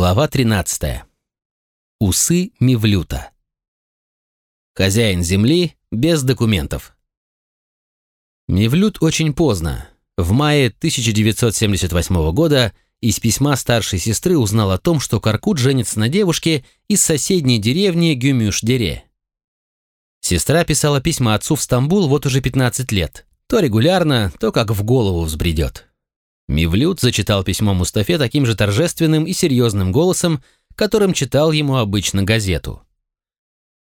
Глава 13. Усы Мивлюта. Хозяин земли без документов. Мивлют очень поздно, в мае 1978 года, из письма старшей сестры узнал о том, что Каркут женится на девушке из соседней деревни Гюмюш-Дере. Сестра писала письма отцу в Стамбул вот уже 15 лет, то регулярно, то как в голову взбредет. Мивлют зачитал письмо Мустафе таким же торжественным и серьезным голосом, которым читал ему обычно газету.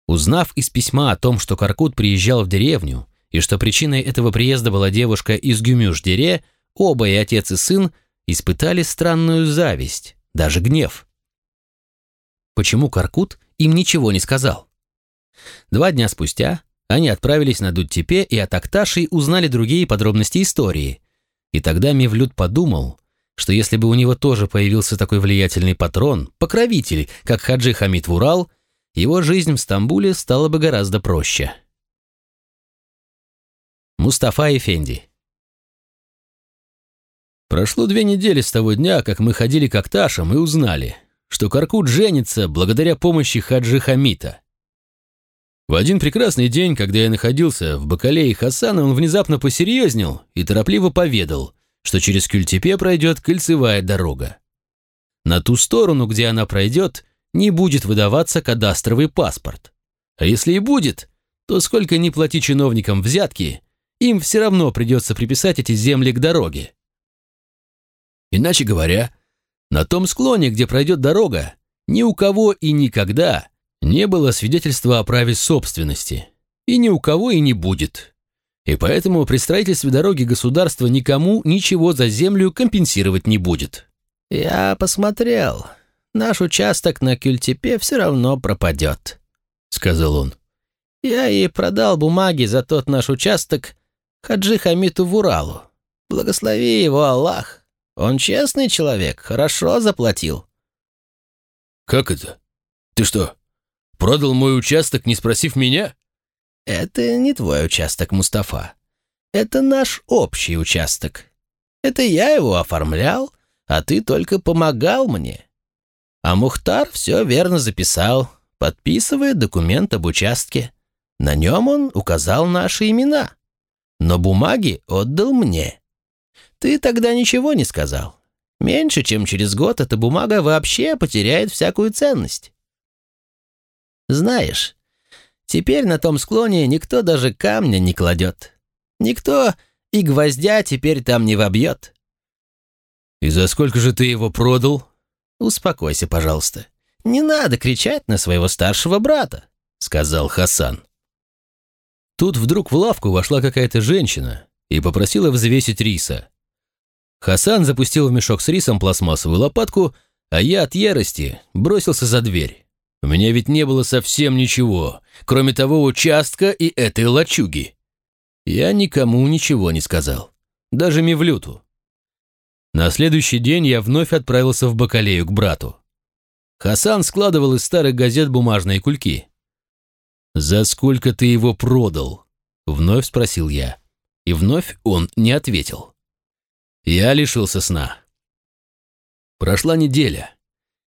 Узнав из письма о том, что Каркут приезжал в деревню, и что причиной этого приезда была девушка из Гюмюш-Дере, оба и отец и сын испытали странную зависть, даже гнев. Почему Каркут им ничего не сказал? Два дня спустя они отправились на Дуттепе и от Акташи узнали другие подробности истории – и тогда Мевлюд подумал, что если бы у него тоже появился такой влиятельный патрон, покровитель, как Хаджи Хамид Вурал, его жизнь в Стамбуле стала бы гораздо проще. Мустафа Эфенди Прошло две недели с того дня, как мы ходили к Акташам и узнали, что Каркут женится благодаря помощи Хаджи Хамита. В один прекрасный день, когда я находился в Бакалее Хасана, он внезапно посерьезнел и торопливо поведал, что через Кюльтепе пройдет кольцевая дорога. На ту сторону, где она пройдет, не будет выдаваться кадастровый паспорт. А если и будет, то сколько ни плати чиновникам взятки, им все равно придется приписать эти земли к дороге. Иначе говоря, на том склоне, где пройдет дорога, ни у кого и никогда не было свидетельства о праве собственности. И ни у кого и не будет. И поэтому при строительстве дороги государство никому ничего за землю компенсировать не будет. «Я посмотрел. Наш участок на Кюльтепе все равно пропадет», — сказал он. «Я и продал бумаги за тот наш участок Хаджи Хамиту Вуралу. Благослови его Аллах. Он честный человек, хорошо заплатил». «Как это? Ты что, Продал мой участок, не спросив меня? Это не твой участок, Мустафа. Это наш общий участок. Это я его оформлял, а ты только помогал мне. А Мухтар все верно записал, подписывая документ об участке. На нем он указал наши имена. Но бумаги отдал мне. Ты тогда ничего не сказал. Меньше чем через год эта бумага вообще потеряет всякую ценность. Знаешь, теперь на том склоне никто даже камня не кладет. Никто и гвоздя теперь там не вобьет. «И за сколько же ты его продал?» «Успокойся, пожалуйста. Не надо кричать на своего старшего брата», — сказал Хасан. Тут вдруг в лавку вошла какая-то женщина и попросила взвесить риса. Хасан запустил в мешок с рисом пластмассовую лопатку, а я от ярости бросился за дверь. У меня ведь не было совсем ничего, кроме того участка и этой лачуги. Я никому ничего не сказал, даже Мивлюту. На следующий день я вновь отправился в Бакалею к брату. Хасан складывал из старых газет бумажные кульки. «За сколько ты его продал?» — вновь спросил я. И вновь он не ответил. Я лишился сна. Прошла неделя.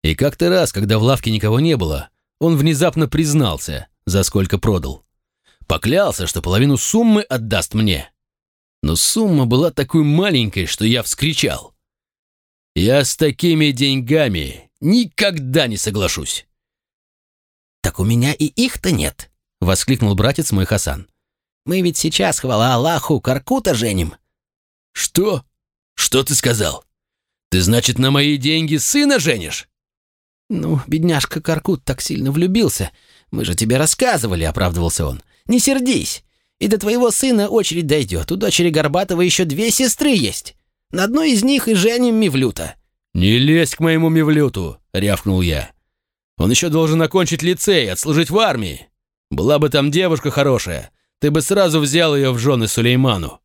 И как-то раз, когда в лавке никого не было, он внезапно признался, за сколько продал. Поклялся, что половину суммы отдаст мне. Но сумма была такой маленькой, что я вскричал. «Я с такими деньгами никогда не соглашусь!» «Так у меня и их-то нет!» — воскликнул братец мой Хасан. «Мы ведь сейчас, хвала Аллаху, Каркута женим!» «Что? Что ты сказал? Ты, значит, на мои деньги сына женишь?» «Ну, бедняжка Каркут так сильно влюбился. Мы же тебе рассказывали», — оправдывался он. «Не сердись. И до твоего сына очередь дойдет. У дочери Горбатова еще две сестры есть. На одной из них и женим Мивлюта». «Не лезь к моему Мивлюту», — рявкнул я. «Он еще должен окончить лицей, отслужить в армии. Была бы там девушка хорошая, ты бы сразу взял ее в жены Сулейману».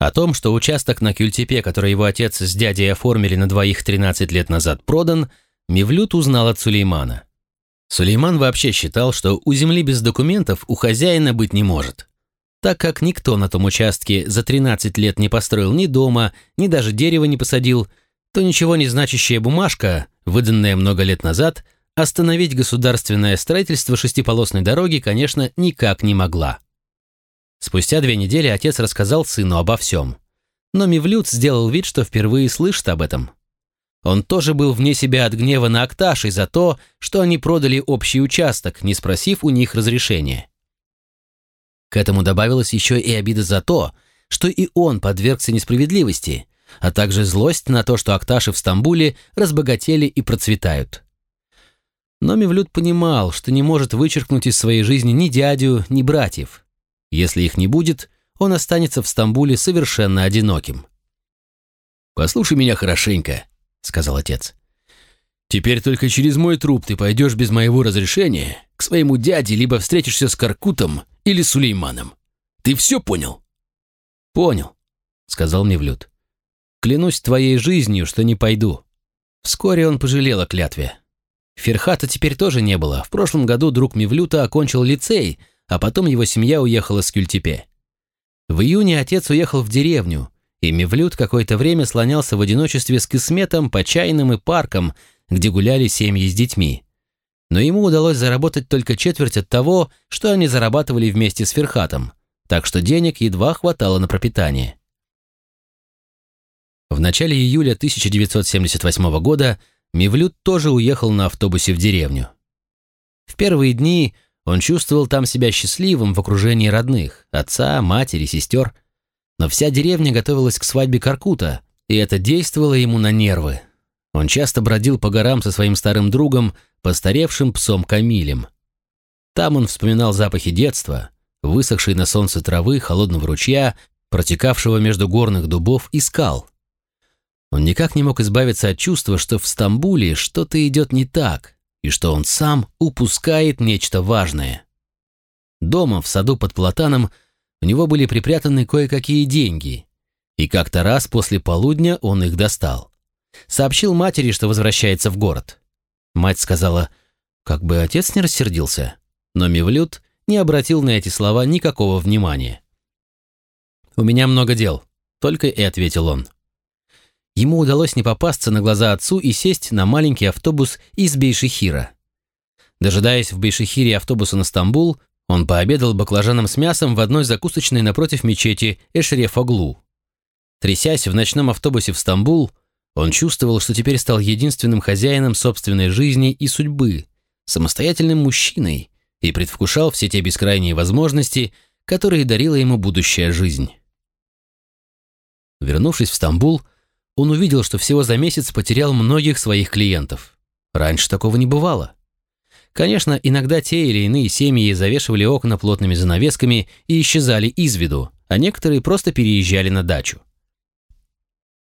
О том, что участок на Кюльтепе, который его отец с дядей оформили на двоих 13 лет назад, продан — Мевлют узнал от Сулеймана. Сулейман вообще считал, что у земли без документов у хозяина быть не может. Так как никто на том участке за 13 лет не построил ни дома, ни даже дерева не посадил, то ничего не значащая бумажка выданная много лет назад, остановить государственное строительство шестиполосной дороги, конечно, никак не могла. Спустя две недели отец рассказал сыну обо всем. Но Мивлют сделал вид, что впервые слышит об этом. Он тоже был вне себя от гнева на Акташей за то, что они продали общий участок, не спросив у них разрешения. К этому добавилась еще и обида за то, что и он подвергся несправедливости, а также злость на то, что Акташи в Стамбуле разбогатели и процветают. Но Мивлют понимал, что не может вычеркнуть из своей жизни ни дядю, ни братьев. Если их не будет, он останется в Стамбуле совершенно одиноким. «Послушай меня хорошенько», — сказал отец. «Теперь только через мой труп ты пойдешь без моего разрешения к своему дяде, либо встретишься с Каркутом или Сулейманом. Ты все понял?» «Понял», — сказал Мевлюд. «Клянусь твоей жизнью, что не пойду». Вскоре он пожалел о клятве. Ферхата теперь тоже не было. В прошлом году друг Мевлюта окончил лицей, а потом его семья уехала с Кюльтепе. В июне отец уехал в деревню, и Мевлюд какое-то время слонялся в одиночестве с Кисметом по чайным и паркам, где гуляли семьи с детьми. Но ему удалось заработать только четверть от того, что они зарабатывали вместе с Ферхатом, так что денег едва хватало на пропитание. В начале июля 1978 года Мевлюд тоже уехал на автобусе в деревню. В первые дни он чувствовал там себя счастливым в окружении родных, отца, матери, сестер. Но вся деревня готовилась к свадьбе Каркута, и это действовало ему на нервы. Он часто бродил по горам со своим старым другом, постаревшим псом Камилем. Там он вспоминал запахи детства, высохшей на солнце травы, холодного ручья, протекавшего между горных дубов и скал. Он никак не мог избавиться от чувства, что в Стамбуле что-то идет не так, и что он сам упускает нечто важное. Дома, в саду под платаном, у него были припрятаны кое-какие деньги, и как-то раз после полудня он их достал. Сообщил матери, что возвращается в город. Мать сказала, как бы отец не рассердился, но Мевлюд не обратил на эти слова никакого внимания. «У меня много дел», — только и ответил он. Ему удалось не попасться на глаза отцу и сесть на маленький автобус из Бейшихира. Дожидаясь в Бейшихире автобуса на Стамбул, он пообедал баклажаном с мясом в одной закусочной напротив мечети Эшреф-Оглу. Трясясь в ночном автобусе в Стамбул, он чувствовал, что теперь стал единственным хозяином собственной жизни и судьбы, самостоятельным мужчиной, и предвкушал все те бескрайние возможности, которые дарила ему будущая жизнь. Вернувшись в Стамбул, он увидел, что всего за месяц потерял многих своих клиентов. Раньше такого не бывало. Конечно, иногда те или иные семьи завешивали окна плотными занавесками и исчезали из виду, а некоторые просто переезжали на дачу.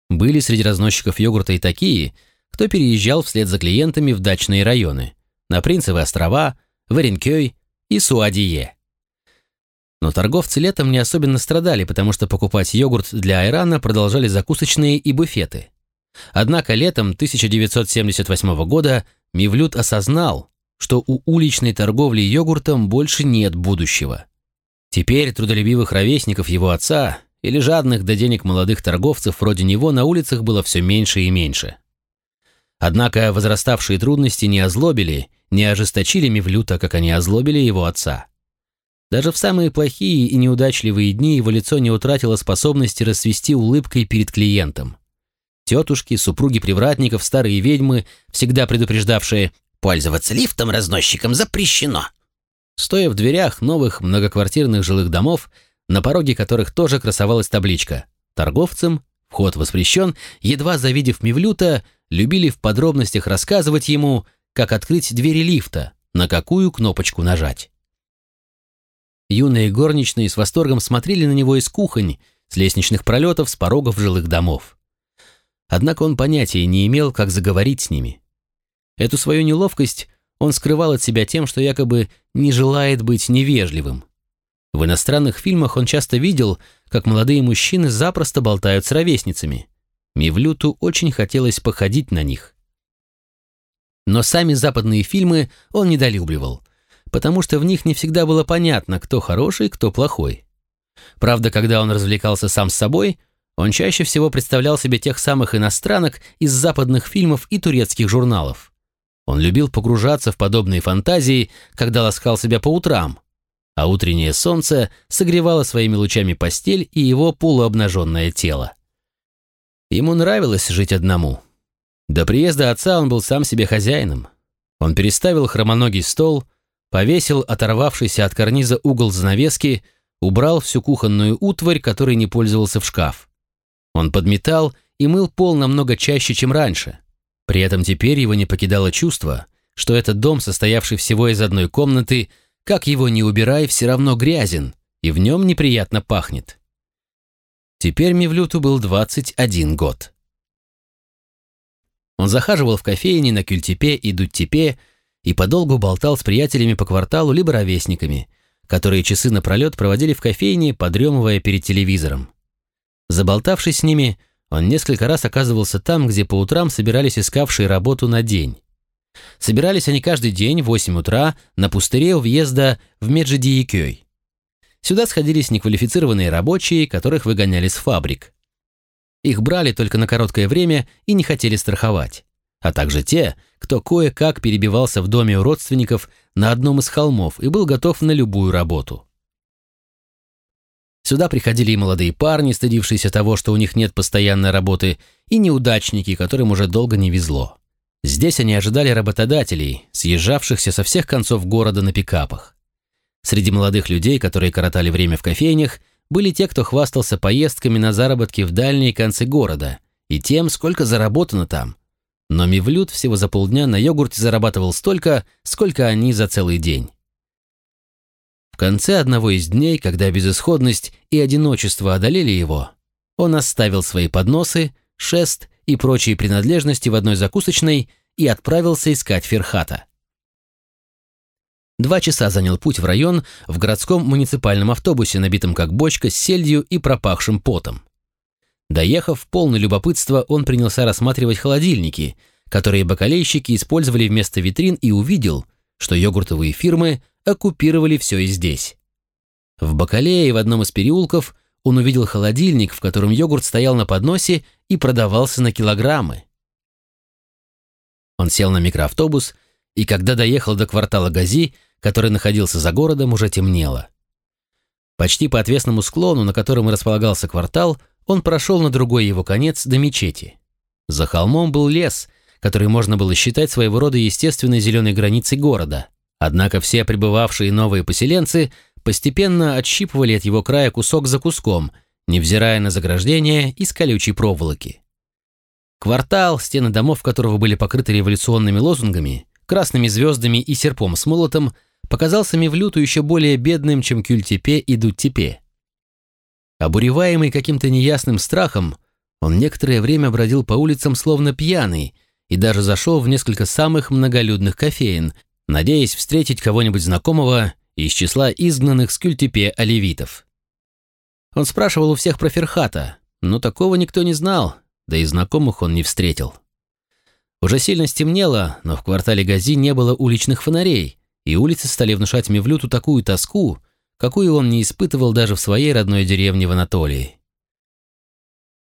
Были среди разносчиков йогурта и такие, кто переезжал вслед за клиентами в дачные районы, на Принцевы острова, Варенкёй и Суадие. Но торговцы летом не особенно страдали, потому что покупать йогурт для Айрана продолжали закусочные и буфеты. Однако летом 1978 года Мивлют осознал, что у уличной торговли йогуртом больше нет будущего. Теперь трудолюбивых ровесников его отца или жадных до денег молодых торговцев вроде него на улицах было все меньше и меньше. Однако возраставшие трудности не озлобили, не ожесточили Мивлюта, как они озлобили его отца. Даже в самые плохие и неудачливые дни его лицо не утратило способности расцвести улыбкой перед клиентом. Тетушки, супруги привратников, старые ведьмы, всегда предупреждавшие «пользоваться лифтом разносчиком запрещено». Стоя в дверях новых многоквартирных жилых домов, на пороге которых тоже красовалась табличка «Торговцам вход воспрещен», едва завидев Мивлюта, любили в подробностях рассказывать ему, как открыть двери лифта, на какую кнопочку нажать. Юные горничные с восторгом смотрели на него из кухонь, с лестничных пролетов, с порогов жилых домов. Однако он понятия не имел, как заговорить с ними. Эту свою неловкость он скрывал от себя тем, что якобы не желает быть невежливым. В иностранных фильмах он часто видел, как молодые мужчины запросто болтают с ровесницами. Мивлюту очень хотелось походить на них. Но сами западные фильмы он недолюбливал, потому что в них не всегда было понятно, кто хороший, кто плохой. Правда, когда он развлекался сам с собой, он чаще всего представлял себе тех самых иностранок из западных фильмов и турецких журналов. Он любил погружаться в подобные фантазии, когда ласкал себя по утрам, а утреннее солнце согревало своими лучами постель и его полуобнаженное тело. Ему нравилось жить одному. До приезда отца он был сам себе хозяином. Он переставил хромоногий стол, повесил оторвавшийся от карниза угол занавески, убрал всю кухонную утварь, которой не пользовался в шкаф. Он подметал и мыл пол намного чаще, чем раньше. При этом теперь его не покидало чувство, что этот дом, состоявший всего из одной комнаты, как его ни убирай, все равно грязен, и в нем неприятно пахнет. Теперь Мевлюту был 21 год. Он захаживал в кофейни на Кюльтепе и Дуттепе и подолгу болтал с приятелями по кварталу либо ровесниками, которые часы напролет проводили в кофейне, подремывая перед телевизором. Заболтавшись с ними, он несколько раз оказывался там, где по утрам собирались искавшие работу на день. Собирались они каждый день в 8 утра на пустыре у въезда в Меджидиекёй. Сюда сходились неквалифицированные рабочие, которых выгоняли с фабрик. Их брали только на короткое время и не хотели страховать. А также те, кто кое-как перебивался в доме у родственников на одном из холмов и был готов на любую работу. Сюда приходили и молодые парни, стыдившиеся того, что у них нет постоянной работы, и неудачники, которым уже долго не везло. Здесь они ожидали работодателей, съезжавшихся со всех концов города на пикапах. Среди молодых людей, которые коротали время в кофейнях, были те, кто хвастался поездками на заработки в дальние концы города и тем, сколько заработано там. Но Мивлют всего за полдня на йогурте зарабатывал столько, сколько они за целый день. Конце одного из дней, когда безысходность и одиночество одолели его, он оставил свои подносы, шест и прочие принадлежности в одной закусочной и отправился искать Ферхата. Два часа занял путь в район в городском муниципальном автобусе, набитом как бочка с сельдью и пропахшим потом. Доехав, полный любопытства, он принялся рассматривать холодильники, которые бакалейщики использовали вместо витрин и увидел, что йогуртовые фирмы оккупировали все и здесь. В Бакалее в одном из переулков он увидел холодильник, в котором йогурт стоял на подносе и продавался на килограммы. Он сел на микроавтобус, и когда доехал до квартала Гази, который находился за городом, уже темнело. Почти по отвесному склону, на котором и располагался квартал, он прошел на другой его конец до мечети. За холмом был лес, который можно было считать своего рода естественной зеленой границей города. Однако все прибывавшие новые поселенцы постепенно отщипывали от его края кусок за куском, невзирая на заграждение из колючей проволоки. Квартал, стены домов которого были покрыты революционными лозунгами, красными звездами и серпом с молотом, показался Мевлюту еще более бедным, чем Кюльтепе и Дуттепе. Обуреваемый каким-то неясным страхом, он некоторое время бродил по улицам словно пьяный и даже зашел в несколько самых многолюдных кофеин, надеясь встретить кого-нибудь знакомого из числа изгнанных с Кюльтепе оливитов. Он спрашивал у всех про Ферхата, но такого никто не знал, да и знакомых он не встретил. Уже сильно стемнело, но в квартале Гази не было уличных фонарей, и улицы стали внушать Мевлюту такую тоску, какую он не испытывал даже в своей родной деревне в Анатолии.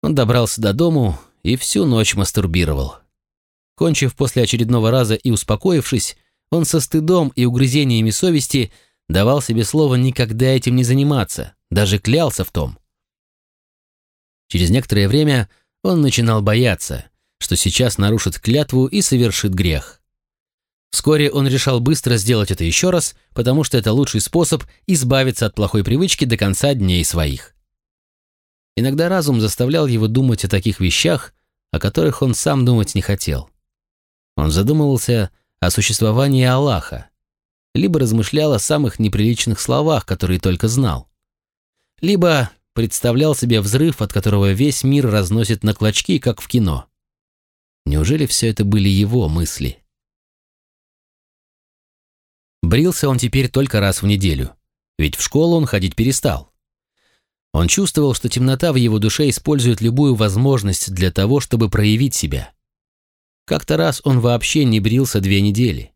Он добрался до дому и всю ночь мастурбировал. Кончив после очередного раза и успокоившись, он со стыдом и угрызениями совести давал себе слово никогда этим не заниматься, даже клялся в том. Через некоторое время он начинал бояться, что сейчас нарушит клятву и совершит грех. Вскоре он решал быстро сделать это еще раз, потому что это лучший способ избавиться от плохой привычки до конца дней своих. Иногда разум заставлял его думать о таких вещах, о которых он сам думать не хотел. Он задумывался о существовании Аллаха, либо размышлял о самых неприличных словах, которые только знал, либо представлял себе взрыв, от которого весь мир разносит на клочки, как в кино. Неужели все это были его мысли? Брился он теперь только раз в неделю, ведь в школу он ходить перестал. Он чувствовал, что темнота в его душе использует любую возможность для того, чтобы проявить себя. Как-то раз он вообще не брился две недели.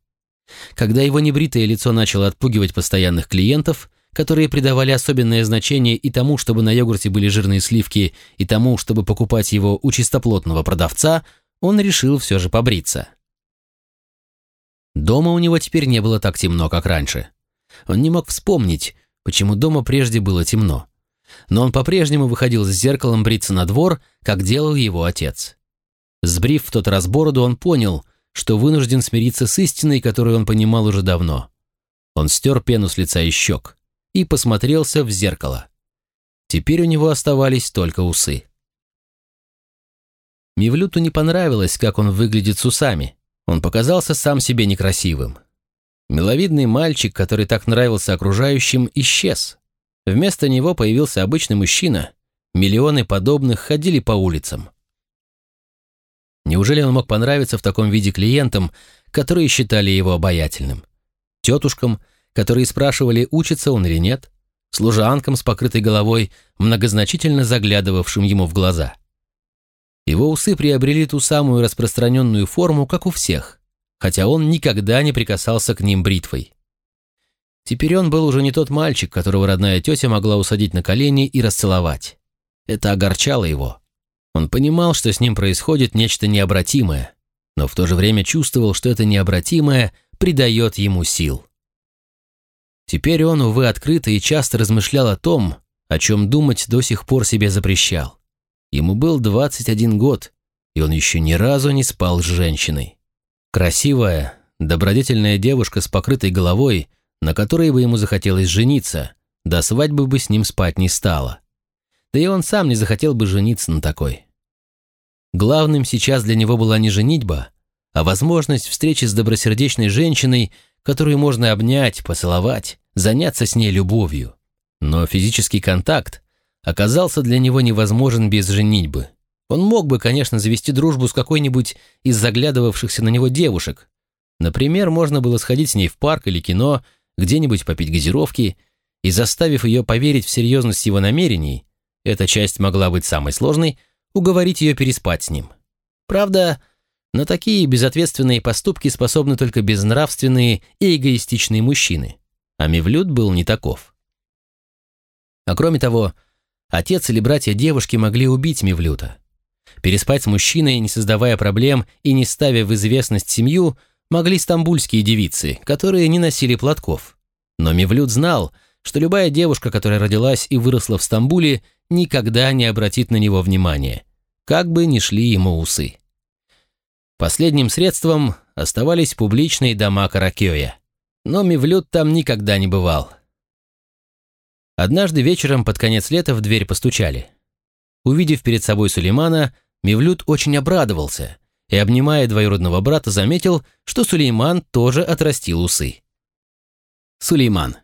Когда его небритое лицо начало отпугивать постоянных клиентов, которые придавали особенное значение и тому, чтобы на йогурте были жирные сливки, и тому, чтобы покупать его у чистоплотного продавца, он решил все же побриться. Дома у него теперь не было так темно, как раньше. Он не мог вспомнить, почему дома прежде было темно. Но он по-прежнему выходил с зеркалом бриться на двор, как делал его отец. Сбрив в тот раз бороду, он понял, что вынужден смириться с истиной, которую он понимал уже давно. Он стер пену с лица и щек и посмотрелся в зеркало. Теперь у него оставались только усы. Мивлюту не понравилось, как он выглядит с усами. Он показался сам себе некрасивым. Миловидный мальчик, который так нравился окружающим, исчез. Вместо него появился обычный мужчина. Миллионы подобных ходили по улицам. Неужели он мог понравиться в таком виде клиентам, которые считали его обаятельным? Тетушкам, которые спрашивали, учится он или нет? Служанкам с покрытой головой, многозначительно заглядывавшим ему в глаза. Его усы приобрели ту самую распространенную форму, как у всех, хотя он никогда не прикасался к ним бритвой. Теперь он был уже не тот мальчик, которого родная тетя могла усадить на колени и расцеловать. Это огорчало его. Он понимал, что с ним происходит нечто необратимое, но в то же время чувствовал, что это необратимое придает ему сил. Теперь он, увы, открыто и часто размышлял о том, о чем думать до сих пор себе запрещал. Ему был 21 год, и он еще ни разу не спал с женщиной. Красивая, добродетельная девушка с покрытой головой, на которой бы ему захотелось жениться, до свадьбы бы с ним спать не стала. Да и он сам не захотел бы жениться на такой. Главным сейчас для него была не женитьба, а возможность встречи с добросердечной женщиной, которую можно обнять, поцеловать, заняться с ней любовью. Но физический контакт оказался для него невозможен без женитьбы. Он мог бы, конечно, завести дружбу с какой-нибудь из заглядывавшихся на него девушек. Например, можно было сходить с ней в парк или кино, где-нибудь попить газировки, и, заставив ее поверить в серьезность его намерений, эта часть могла быть самой сложной, уговорить ее переспать с ним. Правда, на такие безответственные поступки способны только безнравственные и эгоистичные мужчины, а Мевлюд был не таков. А кроме того, отец или братья девушки могли убить Мевлюта. Переспать с мужчиной, не создавая проблем и не ставя в известность семью, могли стамбульские девицы, которые не носили платков. Но Мевлюд знал, что любая девушка, которая родилась и выросла в Стамбуле, никогда не обратит на него внимания, как бы ни шли ему усы. Последним средством оставались публичные дома Каракёя, но Мивлют там никогда не бывал. Однажды вечером под конец лета в дверь постучали. Увидев перед собой Сулеймана, Мивлют очень обрадовался и, обнимая двоюродного брата, заметил, что Сулейман тоже отрастил усы. Сулейман.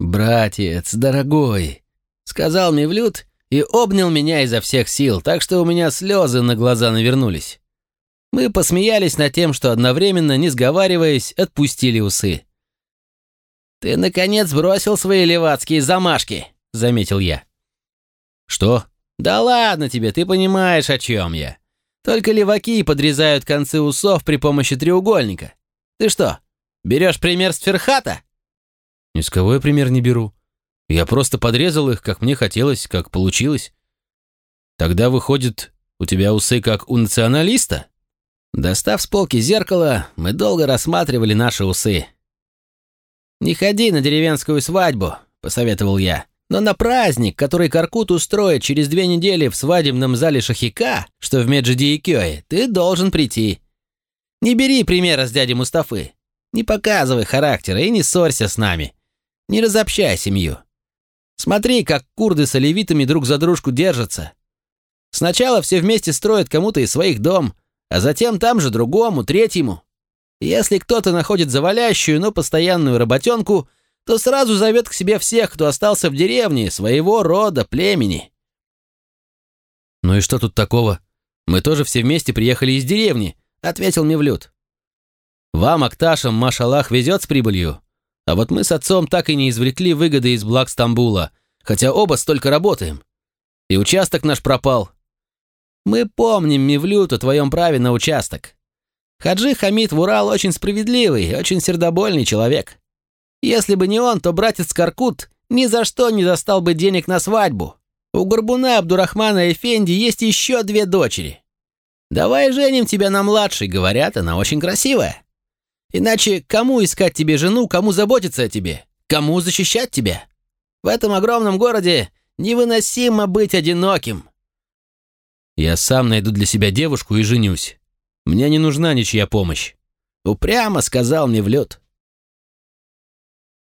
«Братец, дорогой, сказал Мевлюд и обнял меня изо всех сил, так что у меня слезы на глаза навернулись. Мы посмеялись над тем, что одновременно, не сговариваясь, отпустили усы. «Ты, наконец, бросил свои левацкие замашки», — заметил я. «Что?» «Да ладно тебе, ты понимаешь, о чем я. Только леваки подрезают концы усов при помощи треугольника. Ты что, берешь пример с Ферхата?» «Ни с кого я пример не беру. Я просто подрезал их, как мне хотелось, как получилось. Тогда выходит, у тебя усы как у националиста? Достав с полки зеркало, мы долго рассматривали наши усы. «Не ходи на деревенскую свадьбу», — посоветовал я. «Но на праздник, который Каркут устроит через две недели в свадебном зале Шахика, что в Меджидиекёе, ты должен прийти. Не бери примера с дяди Мустафы. Не показывай характера и не ссорься с нами. Не разобщай семью. Смотри, как курды с оливитами друг за дружку держатся. Сначала все вместе строят кому-то из своих дом, а затем там же другому, третьему. Если кто-то находит завалящую, но постоянную работенку, то сразу зовет к себе всех, кто остался в деревне, своего рода, племени. «Ну и что тут такого? Мы тоже все вместе приехали из деревни», — ответил Мевлюд. «Вам, Акташам, машаллах, везет с прибылью. А вот мы с отцом так и не извлекли выгоды из благ Стамбула, хотя оба столько работаем. И участок наш пропал. Мы помним, Мивлют, о твоем праве на участок. Хаджи Хамид в Урал очень справедливый, очень сердобольный человек. Если бы не он, то братец Каркут ни за что не достал бы денег на свадьбу. У Горбуна Абдурахмана Эфенди есть еще две дочери. Давай женим тебя на младшей, говорят, она очень красивая. Иначе кому искать тебе жену, кому заботиться о тебе, кому защищать тебя? В этом огромном городе невыносимо быть одиноким. Я сам найду для себя девушку и женюсь. Мне не нужна ничья помощь. Упрямо сказал мне в лед.